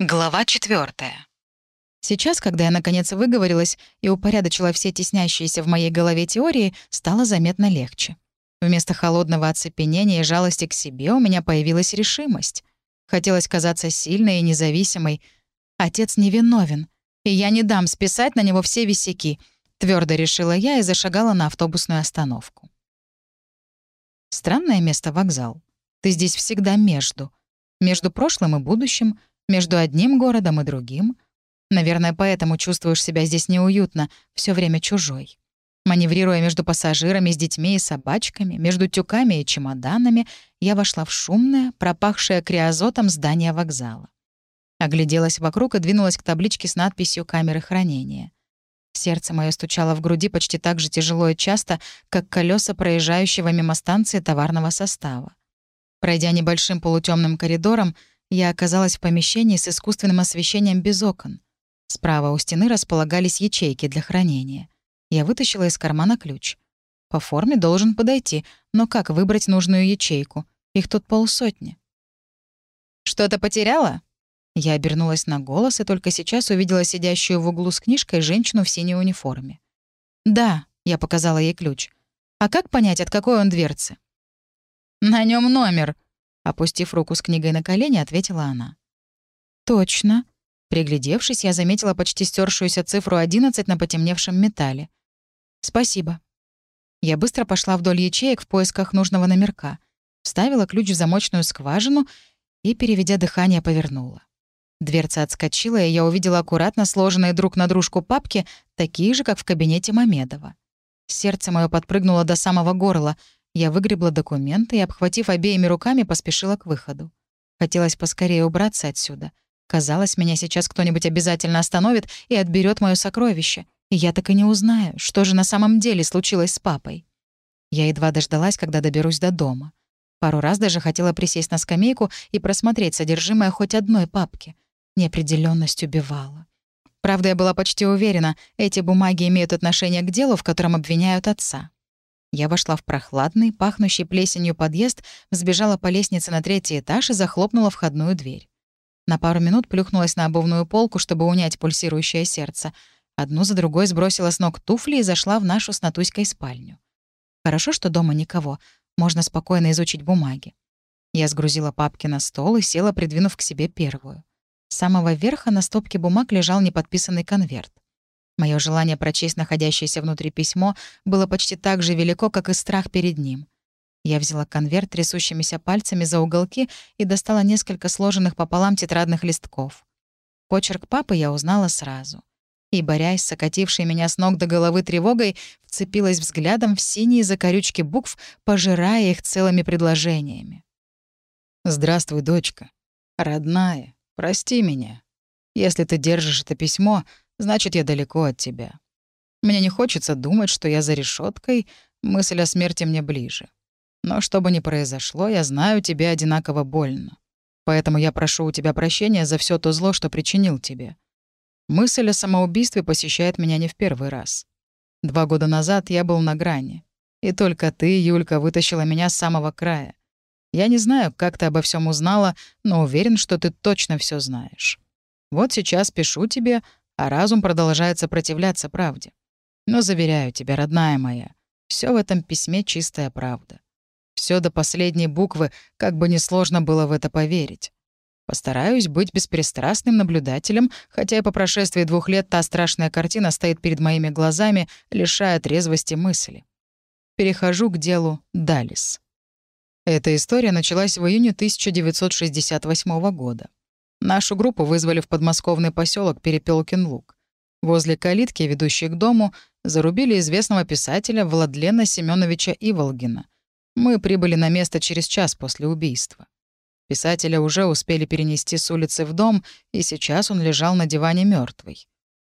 Глава четвертая. Сейчас, когда я наконец выговорилась и упорядочила все теснящиеся в моей голове теории, стало заметно легче. Вместо холодного оцепенения и жалости к себе у меня появилась решимость. Хотелось казаться сильной и независимой. Отец невиновен, и я не дам списать на него все висяки, твердо решила я и зашагала на автобусную остановку. Странное место вокзал. Ты здесь всегда между. Между прошлым и будущим, между одним городом и другим. Наверное, поэтому чувствуешь себя здесь неуютно, все время чужой. Маневрируя между пассажирами с детьми и собачками, между тюками и чемоданами, я вошла в шумное, пропахшее криозотом здание вокзала. Огляделась вокруг и двинулась к табличке с надписью «Камеры хранения». Сердце мое стучало в груди почти так же тяжело и часто, как колеса проезжающего мимо станции товарного состава. Пройдя небольшим полутемным коридором, я оказалась в помещении с искусственным освещением без окон. Справа у стены располагались ячейки для хранения. Я вытащила из кармана ключ. По форме должен подойти, но как выбрать нужную ячейку? Их тут полсотни. «Что-то потеряла?» Я обернулась на голос и только сейчас увидела сидящую в углу с книжкой женщину в синей униформе. «Да», — я показала ей ключ. «А как понять, от какой он дверцы?» «На нем номер», Опустив руку с книгой на колени, ответила она. «Точно». Приглядевшись, я заметила почти стершуюся цифру 11 на потемневшем металле. «Спасибо». Я быстро пошла вдоль ячеек в поисках нужного номерка, вставила ключ в замочную скважину и, переведя дыхание, повернула. Дверца отскочила, и я увидела аккуратно сложенные друг на дружку папки, такие же, как в кабинете Мамедова. Сердце мое подпрыгнуло до самого горла — я выгребла документы и, обхватив обеими руками, поспешила к выходу. Хотелось поскорее убраться отсюда. Казалось, меня сейчас кто-нибудь обязательно остановит и отберет мое сокровище. И я так и не узнаю, что же на самом деле случилось с папой. Я едва дождалась, когда доберусь до дома. Пару раз даже хотела присесть на скамейку и просмотреть содержимое хоть одной папки. Неопределенность убивала. Правда, я была почти уверена, эти бумаги имеют отношение к делу, в котором обвиняют отца. Я вошла в прохладный, пахнущий плесенью подъезд, взбежала по лестнице на третий этаж и захлопнула входную дверь. На пару минут плюхнулась на обувную полку, чтобы унять пульсирующее сердце. Одну за другой сбросила с ног туфли и зашла в нашу с Натуськой спальню. Хорошо, что дома никого. Можно спокойно изучить бумаги. Я сгрузила папки на стол и села, придвинув к себе первую. С самого верха на стопке бумаг лежал неподписанный конверт. Мое желание прочесть находящееся внутри письмо было почти так же велико, как и страх перед ним. Я взяла конверт трясущимися пальцами за уголки и достала несколько сложенных пополам тетрадных листков. Почерк папы я узнала сразу. И, борясь с окатившей меня с ног до головы тревогой, вцепилась взглядом в синие закорючки букв, пожирая их целыми предложениями. «Здравствуй, дочка. Родная, прости меня. Если ты держишь это письмо, значит, я далеко от тебя. Мне не хочется думать, что я за решеткой, мысль о смерти мне ближе. Но что бы ни произошло, я знаю тебе одинаково больно. Поэтому я прошу у тебя прощения за все то зло, что причинил тебе. Мысль о самоубийстве посещает меня не в первый раз. Два года назад я был на грани. И только ты, Юлька, вытащила меня с самого края. Я не знаю, как ты обо всем узнала, но уверен, что ты точно все знаешь. Вот сейчас пишу тебе, а разум продолжает сопротивляться правде. Но заверяю тебя, родная моя, все в этом письме чистая правда. Все до последней буквы, как бы несложно было в это поверить. Постараюсь быть беспристрастным наблюдателем, хотя и по прошествии двух лет та страшная картина стоит перед моими глазами, лишая трезвости мысли. Перехожу к делу Далис. Эта история началась в июне 1968 года. Нашу группу вызвали в подмосковный поселок Перепелкин Луг. Возле калитки, ведущей к дому, зарубили известного писателя Владлена Семеновича Иволгина. Мы прибыли на место через час после убийства. Писателя уже успели перенести с улицы в дом, и сейчас он лежал на диване мертвый.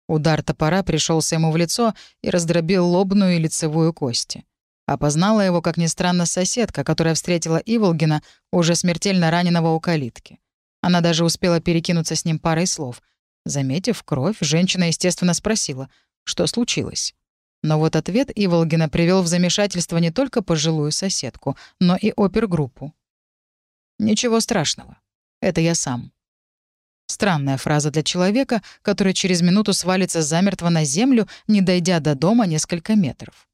Удар топора пришелся ему в лицо и раздробил лобную и лицевую кости. Опознала его, как ни странно, соседка, которая встретила Иволгина, уже смертельно раненого у калитки. Она даже успела перекинуться с ним парой слов. Заметив кровь, женщина, естественно, спросила, что случилось. Но вот ответ Иволгина привел в замешательство не только пожилую соседку, но и опергруппу. «Ничего страшного. Это я сам». Странная фраза для человека, который через минуту свалится замертво на землю, не дойдя до дома несколько метров.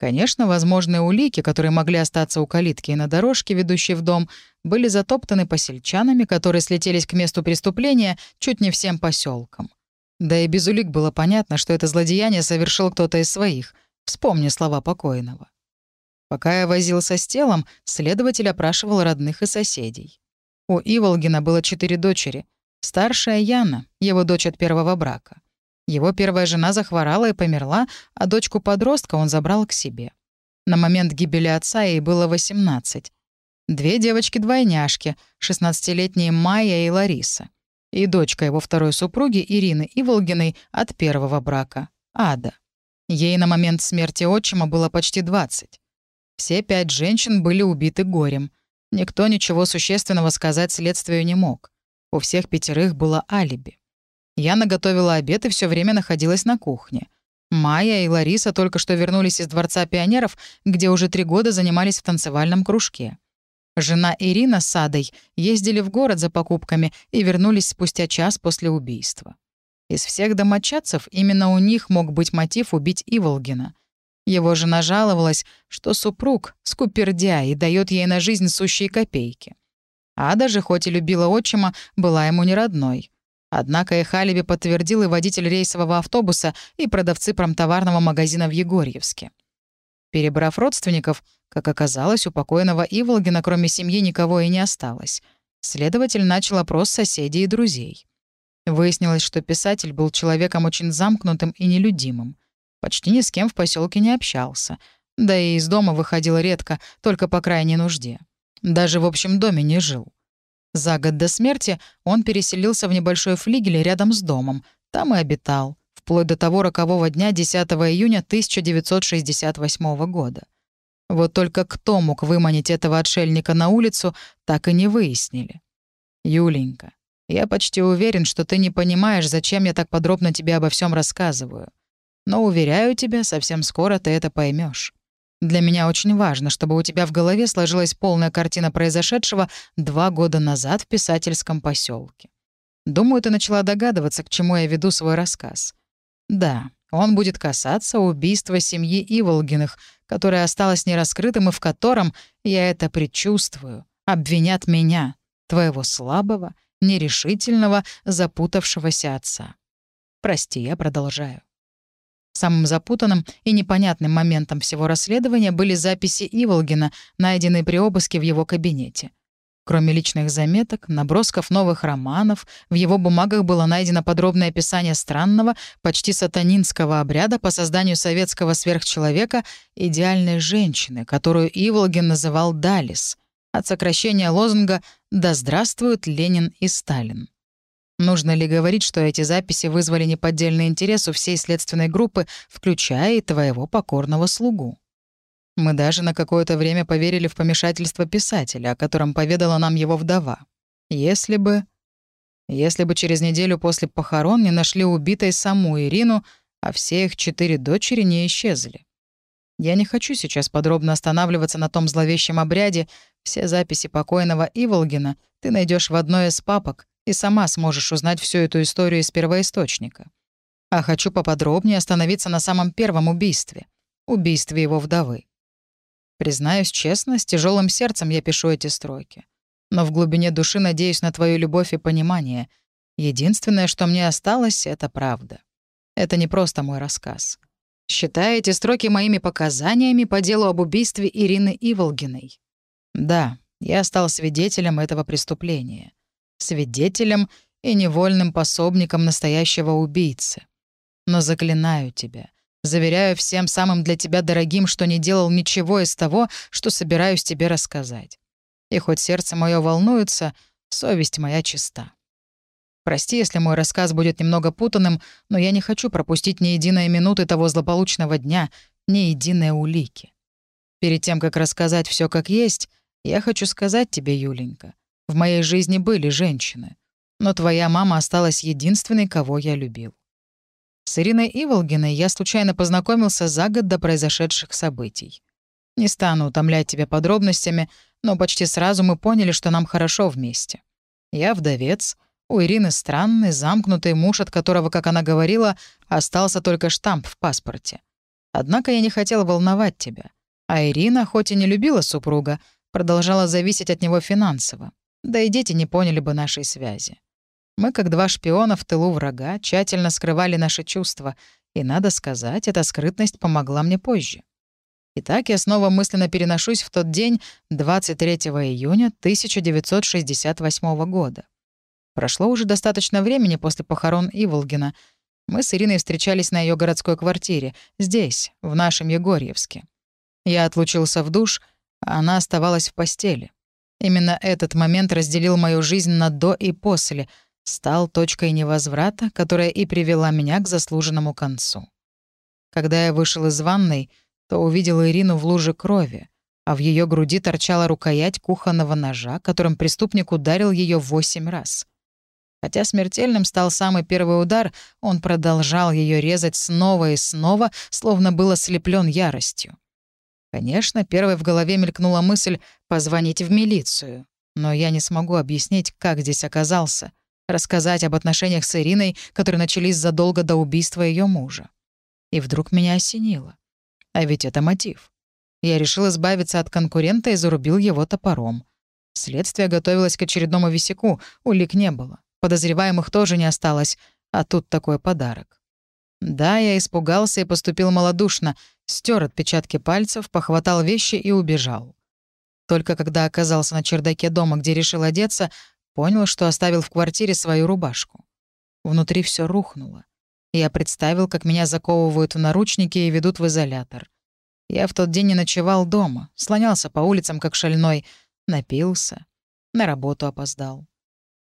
Конечно, возможные улики, которые могли остаться у калитки и на дорожке, ведущей в дом, были затоптаны посельчанами, которые слетелись к месту преступления чуть не всем поселком. Да и без улик было понятно, что это злодеяние совершил кто-то из своих. Вспомни слова покойного. Пока я возился с телом, следователь опрашивал родных и соседей. У Иволгина было четыре дочери. Старшая Яна, его дочь от первого брака. Его первая жена захворала и померла, а дочку-подростка он забрал к себе. На момент гибели отца ей было 18. Две девочки-двойняшки, 16-летние Майя и Лариса. И дочка его второй супруги Ирины Иволгиной от первого брака, Ада. Ей на момент смерти отчима было почти 20. Все пять женщин были убиты горем. Никто ничего существенного сказать следствию не мог. У всех пятерых было алиби. Я наготовила обед и все время находилась на кухне. Майя и Лариса только что вернулись из Дворца пионеров, где уже три года занимались в танцевальном кружке. Жена Ирина с Адой ездили в город за покупками и вернулись спустя час после убийства. Из всех домочадцев именно у них мог быть мотив убить Иволгина. Его жена жаловалась, что супруг — скупердя и дает ей на жизнь сущие копейки. Ада же, хоть и любила отчима, была ему не родной. Однако их алиби подтвердил и водитель рейсового автобуса, и продавцы промтоварного магазина в Егорьевске. Перебрав родственников, как оказалось, у покойного Иволгина кроме семьи никого и не осталось. Следователь начал опрос соседей и друзей. Выяснилось, что писатель был человеком очень замкнутым и нелюдимым. Почти ни с кем в поселке не общался. Да и из дома выходил редко, только по крайней нужде. Даже в общем доме не жил. За год до смерти он переселился в небольшой флигель рядом с домом. Там и обитал, вплоть до того рокового дня 10 июня 1968 года. Вот только кто мог выманить этого отшельника на улицу, так и не выяснили. «Юленька, я почти уверен, что ты не понимаешь, зачем я так подробно тебе обо всем рассказываю. Но, уверяю тебя, совсем скоро ты это поймешь. Для меня очень важно, чтобы у тебя в голове сложилась полная картина произошедшего два года назад в писательском поселке. Думаю, ты начала догадываться, к чему я веду свой рассказ. Да, он будет касаться убийства семьи Иволгиных, которое осталось нераскрытым и в котором, я это предчувствую, обвинят меня, твоего слабого, нерешительного, запутавшегося отца. Прости, я продолжаю. Самым запутанным и непонятным моментом всего расследования были записи Иволгина, найденные при обыске в его кабинете. Кроме личных заметок, набросков новых романов, в его бумагах было найдено подробное описание странного, почти сатанинского обряда по созданию советского сверхчеловека идеальной женщины, которую Иволгин называл Далис, от сокращения лозунга «Да здравствуют Ленин и Сталин». Нужно ли говорить, что эти записи вызвали неподдельный интерес у всей следственной группы, включая и твоего покорного слугу? Мы даже на какое-то время поверили в помешательство писателя, о котором поведала нам его вдова. Если бы... Если бы через неделю после похорон не нашли убитой саму Ирину, а все их четыре дочери не исчезли. Я не хочу сейчас подробно останавливаться на том зловещем обряде. Все записи покойного Иволгина ты найдешь в одной из папок, и сама сможешь узнать всю эту историю из первоисточника. А хочу поподробнее остановиться на самом первом убийстве — убийстве его вдовы. Признаюсь честно, с тяжелым сердцем я пишу эти строки. Но в глубине души надеюсь на твою любовь и понимание. Единственное, что мне осталось, — это правда. Это не просто мой рассказ. Считай эти строки моими показаниями по делу об убийстве Ирины Иволгиной. Да, я стал свидетелем этого преступления свидетелем и невольным пособником настоящего убийцы. Но заклинаю тебя, заверяю всем самым для тебя дорогим, что не делал ничего из того, что собираюсь тебе рассказать. И хоть сердце мое волнуется, совесть моя чиста. Прости, если мой рассказ будет немного путанным, но я не хочу пропустить ни единой минуты того злополучного дня, ни единой улики. Перед тем, как рассказать все как есть, я хочу сказать тебе, Юленька, в моей жизни были женщины, но твоя мама осталась единственной, кого я любил. С Ириной Иволгиной я случайно познакомился за год до произошедших событий. Не стану утомлять тебя подробностями, но почти сразу мы поняли, что нам хорошо вместе. Я вдовец, У Ирины странный, замкнутый муж, от которого, как она говорила, остался только штамп в паспорте. Однако я не хотел волновать тебя. А Ирина, хоть и не любила супруга, продолжала зависеть от него финансово. Да и дети не поняли бы нашей связи. Мы, как два шпиона в тылу врага, тщательно скрывали наши чувства, и, надо сказать, эта скрытность помогла мне позже. Итак, я снова мысленно переношусь в тот день, 23 июня 1968 года. Прошло уже достаточно времени после похорон Иволгина. Мы с Ириной встречались на ее городской квартире, здесь, в нашем Егорьевске. Я отлучился в душ, а она оставалась в постели. Именно этот момент разделил мою жизнь на «до» и «после», стал точкой невозврата, которая и привела меня к заслуженному концу. Когда я вышел из ванной, то увидел Ирину в луже крови, а в ее груди торчала рукоять кухонного ножа, которым преступник ударил ее восемь раз. Хотя смертельным стал самый первый удар, он продолжал ее резать снова и снова, словно был ослеплен яростью. Конечно, первой в голове мелькнула мысль позвонить в милицию, но я не смогу объяснить, как здесь оказался — рассказать об отношениях с Ириной, которые начались задолго до убийства ее мужа. И вдруг меня осенило. А ведь это мотив. Я решил избавиться от конкурента и зарубил его топором. Следствие готовилось к очередному висяку, улик не было. Подозреваемых тоже не осталось, а тут такой подарок. Да, я испугался и поступил малодушно, стер отпечатки пальцев, похватал вещи и убежал. Только когда оказался на чердаке дома, где решил одеться, Понял, что оставил в квартире свою рубашку. Внутри все рухнуло. Я представил, как меня заковывают в наручники и ведут в изолятор. Я в тот день не ночевал дома, слонялся по улицам как шальной, напился, на работу опоздал.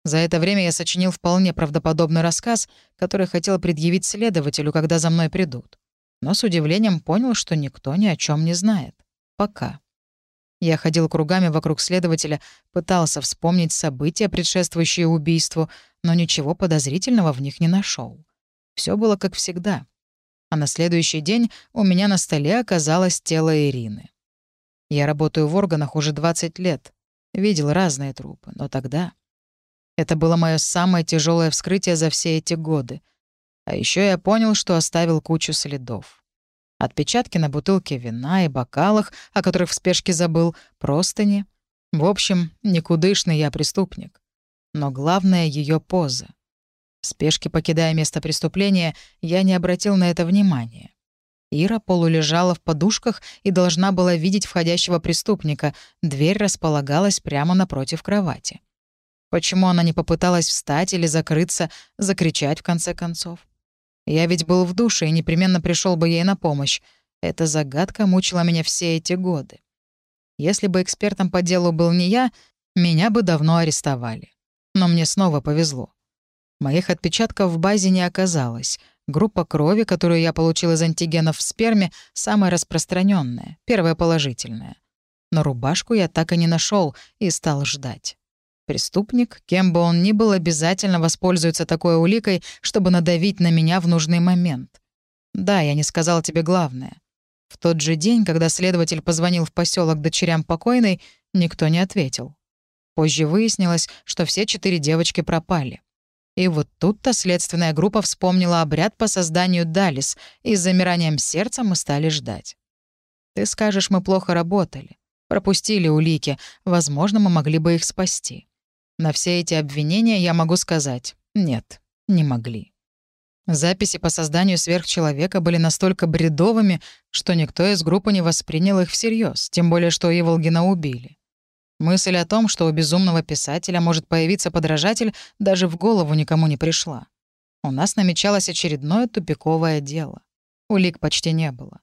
За это время я сочинил вполне правдоподобный рассказ, который хотел предъявить следователю, когда за мной придут. Но с удивлением понял, что никто ни о чем не знает. Пока. Я ходил кругами вокруг следователя, пытался вспомнить события, предшествующие убийству, но ничего подозрительного в них не нашел. Все было как всегда. А на следующий день у меня на столе оказалось тело Ирины. Я работаю в органах уже 20 лет. Видел разные трупы, но тогда... Это было мое самое тяжелое вскрытие за все эти годы. А еще я понял, что оставил кучу следов. Отпечатки на бутылке вина и бокалах, о которых в спешке забыл, простыни. В общем, никудышный я преступник. Но главное — ее поза. В спешке, покидая место преступления, я не обратил на это внимания. Ира полулежала в подушках и должна была видеть входящего преступника. Дверь располагалась прямо напротив кровати. Почему она не попыталась встать или закрыться, закричать в конце концов? Я ведь был в душе и непременно пришел бы ей на помощь. Эта загадка мучила меня все эти годы. Если бы экспертом по делу был не я, меня бы давно арестовали. Но мне снова повезло. Моих отпечатков в базе не оказалось. Группа крови, которую я получил из антигенов в сперме, самая распространенная, первая положительная. Но рубашку я так и не нашел и стал ждать. Преступник, кем бы он ни был, обязательно воспользуется такой уликой, чтобы надавить на меня в нужный момент. Да, я не сказал тебе главное. В тот же день, когда следователь позвонил в поселок дочерям покойной, никто не ответил. Позже выяснилось, что все четыре девочки пропали. И вот тут-то следственная группа вспомнила обряд по созданию Далис, и с замиранием сердца мы стали ждать. Ты скажешь, мы плохо работали. Пропустили улики, возможно, мы могли бы их спасти. На все эти обвинения я могу сказать «нет, не могли». Записи по созданию сверхчеловека были настолько бредовыми, что никто из группы не воспринял их всерьез, тем более что Иволгина убили. Мысль о том, что у безумного писателя может появиться подражатель, даже в голову никому не пришла. У нас намечалось очередное тупиковое дело. Улик почти не было.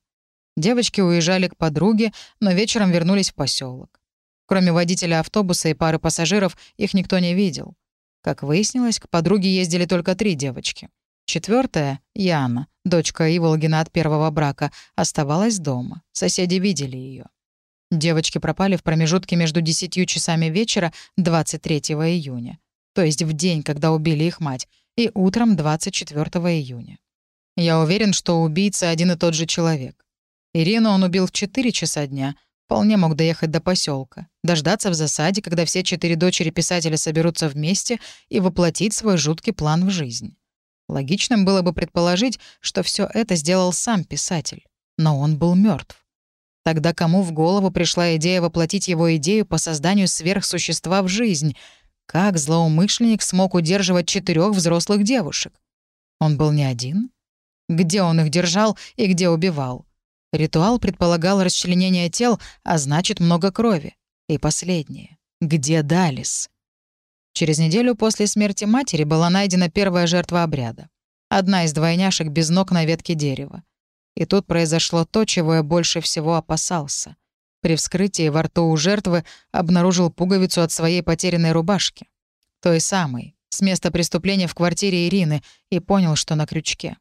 Девочки уезжали к подруге, но вечером вернулись в поселок. Кроме водителя автобуса и пары пассажиров, их никто не видел. Как выяснилось, к подруге ездили только три девочки. Четвертая, Яна, дочка Иволгина от первого брака, оставалась дома. Соседи видели ее. Девочки пропали в промежутке между 10 часами вечера 23 июня, то есть в день, когда убили их мать, и утром 24 июня. Я уверен, что убийца один и тот же человек. Ирину он убил в 4 часа дня, Вполне мог доехать до поселка, дождаться в засаде, когда все четыре дочери писателя соберутся вместе и воплотить свой жуткий план в жизнь. Логичным было бы предположить, что все это сделал сам писатель. Но он был мертв. Тогда кому в голову пришла идея воплотить его идею по созданию сверхсущества в жизнь? Как злоумышленник смог удерживать четырех взрослых девушек? Он был не один? Где он их держал и где убивал? Ритуал предполагал расчленение тел, а значит, много крови. И последнее. Где Далис? Через неделю после смерти матери была найдена первая жертва обряда. Одна из двойняшек без ног на ветке дерева. И тут произошло то, чего я больше всего опасался. При вскрытии во рту у жертвы обнаружил пуговицу от своей потерянной рубашки. Той самой, с места преступления в квартире Ирины, и понял, что на крючке.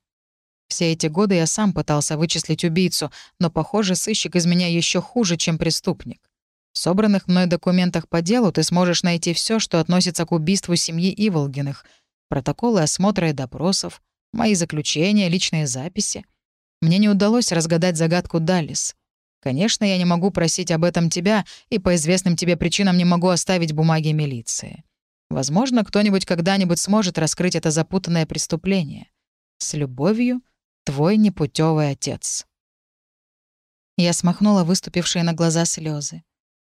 Все эти годы я сам пытался вычислить убийцу, но, похоже, сыщик из меня еще хуже, чем преступник. В собранных мной документах по делу ты сможешь найти все, что относится к убийству семьи Иволгиных. Протоколы осмотра и допросов, мои заключения, личные записи. Мне не удалось разгадать загадку Даллис. Конечно, я не могу просить об этом тебя, и по известным тебе причинам не могу оставить бумаги милиции. Возможно, кто-нибудь когда-нибудь сможет раскрыть это запутанное преступление. С любовью, твой непутевый отец. Я смахнула выступившие на глаза слезы.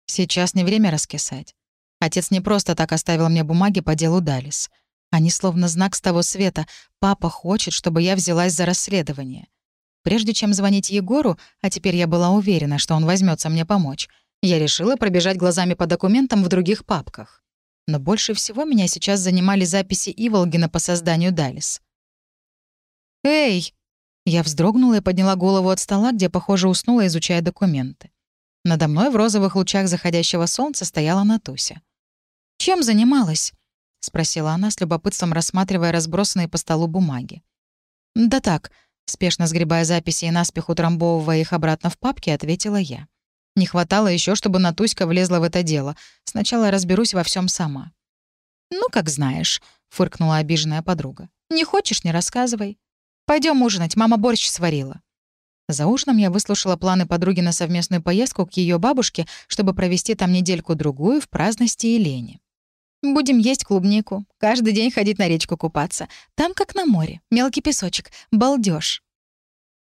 Сейчас не время раскисать. Отец не просто так оставил мне бумаги по делу Далис. Они словно знак с того света. Папа хочет, чтобы я взялась за расследование. Прежде чем звонить Егору, а теперь я была уверена, что он возьмется мне помочь, я решила пробежать глазами по документам в других папках. Но больше всего меня сейчас занимали записи Иволгина по созданию Далис. «Эй!» Я вздрогнула и подняла голову от стола, где, похоже, уснула, изучая документы. Надо мной в розовых лучах заходящего солнца стояла Натуся. «Чем занималась?» — спросила она с любопытством, рассматривая разбросанные по столу бумаги. «Да так», — спешно сгребая записи и наспех утрамбовывая их обратно в папки, ответила я. «Не хватало еще, чтобы Натуська влезла в это дело. Сначала разберусь во всем сама». «Ну, как знаешь», — фыркнула обиженная подруга. «Не хочешь — не рассказывай. Пойдем ужинать, мама борщ сварила». За ужином я выслушала планы подруги на совместную поездку к ее бабушке, чтобы провести там недельку-другую в праздности и лени. Будем есть клубнику, каждый день ходить на речку купаться. Там как на море, мелкий песочек, балдеж.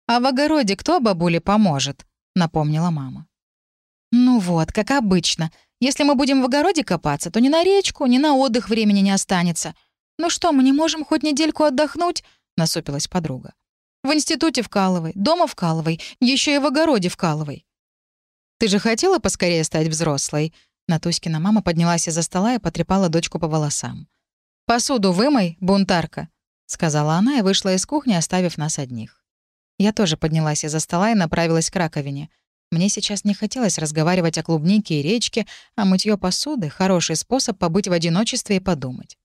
«А в огороде кто бабуле поможет?» — напомнила мама. «Ну вот, как обычно. Если мы будем в огороде копаться, то ни на речку, ни на отдых времени не останется. Ну что, мы не можем хоть недельку отдохнуть?» — насупилась подруга. В институте вкалывай, дома вкалывай, еще и в огороде вкалывай. Ты же хотела поскорее стать взрослой? Натуськина мама поднялась из-за стола и потрепала дочку по волосам. «Посуду вымой, бунтарка», — сказала она и вышла из кухни, оставив нас одних. Я тоже поднялась из-за стола и направилась к раковине. Мне сейчас не хотелось разговаривать о клубнике и речке, а мытье посуды — хороший способ побыть в одиночестве и подумать.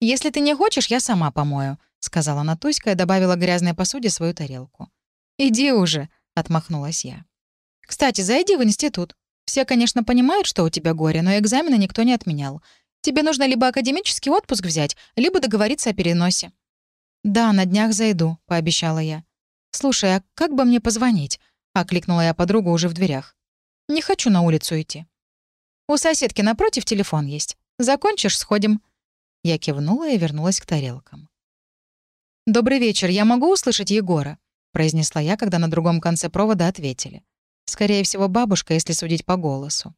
«Если ты не хочешь, я сама помою», — сказала Натуська и добавила грязной посуде свою тарелку. «Иди уже», — отмахнулась я. «Кстати, зайди в институт. Все, конечно, понимают, что у тебя горе, но экзамены никто не отменял. Тебе нужно либо академический отпуск взять, либо договориться о переносе». «Да, на днях зайду», — пообещала я. «Слушай, а как бы мне позвонить?» — окликнула я подругу уже в дверях. «Не хочу на улицу идти». «У соседки напротив телефон есть. Закончишь — сходим». Я кивнула и вернулась к тарелкам. «Добрый вечер, я могу услышать Егора?» — произнесла я, когда на другом конце провода ответили. Скорее всего, бабушка, если судить по голосу.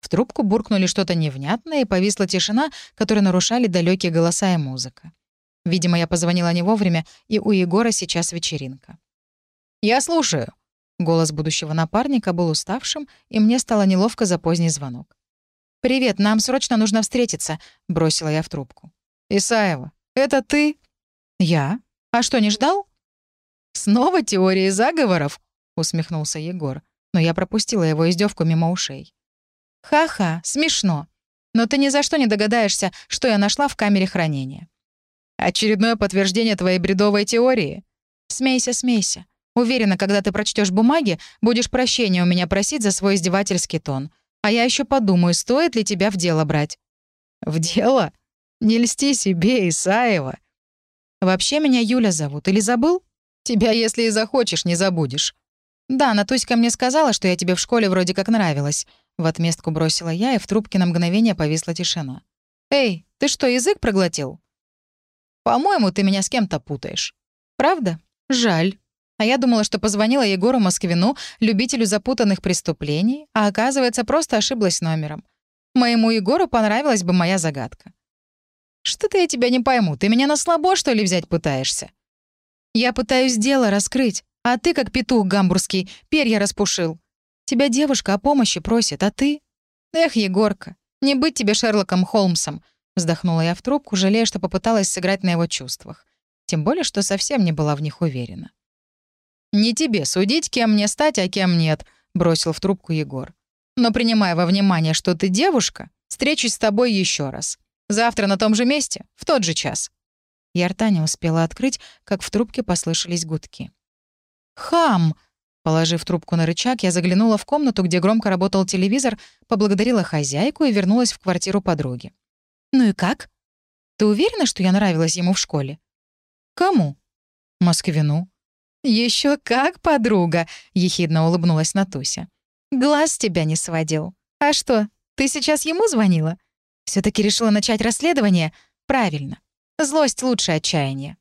В трубку буркнули что-то невнятное, и повисла тишина, которую нарушали далекие голоса и музыка. Видимо, я позвонила не вовремя, и у Егора сейчас вечеринка. «Я слушаю». Голос будущего напарника был уставшим, и мне стало неловко за поздний звонок. «Привет, нам срочно нужно встретиться», — бросила я в трубку. «Исаева, это ты?» «Я? А что, не ждал?» «Снова теории заговоров?» — усмехнулся Егор, но я пропустила его издевку мимо ушей. «Ха-ха, смешно. Но ты ни за что не догадаешься, что я нашла в камере хранения». «Очередное подтверждение твоей бредовой теории?» «Смейся, смейся. Уверена, когда ты прочтешь бумаги, будешь прощения у меня просить за свой издевательский тон. А я еще подумаю, стоит ли тебя в дело брать». «В дело? Не льсти себе, Исаева!» «Вообще меня Юля зовут. Или забыл? Тебя, если и захочешь, не забудешь». «Да, Натуська мне сказала, что я тебе в школе вроде как нравилась». В отместку бросила я, и в трубке на мгновение повисла тишина. «Эй, ты что, язык проглотил?» «По-моему, ты меня с кем-то путаешь». «Правда? Жаль. А я думала, что позвонила Егору Москвину, любителю запутанных преступлений, а оказывается, просто ошиблась номером. Моему Егору понравилась бы моя загадка. «Что-то я тебя не пойму. Ты меня на слабо, что ли, взять пытаешься?» «Я пытаюсь дело раскрыть, а ты, как петух гамбургский, перья распушил. Тебя девушка о помощи просит, а ты...» «Эх, Егорка, не быть тебе Шерлоком Холмсом», вздохнула я в трубку, жалея, что попыталась сыграть на его чувствах. Тем более, что совсем не была в них уверена. «Не тебе судить, кем мне стать, а кем нет», — бросил в трубку Егор. «Но принимая во внимание, что ты девушка, встречусь с тобой еще раз. Завтра на том же месте, в тот же час». Я рта не успела открыть, как в трубке послышались гудки. «Хам!» Положив трубку на рычаг, я заглянула в комнату, где громко работал телевизор, поблагодарила хозяйку и вернулась в квартиру подруги. «Ну и как? Ты уверена, что я нравилась ему в школе?» «Кому?» «Москвину». Еще как, подруга!» — ехидно улыбнулась Натуся. «Глаз тебя не сводил. А что, ты сейчас ему звонила? Все таки решила начать расследование? Правильно. Злость лучше отчаяния.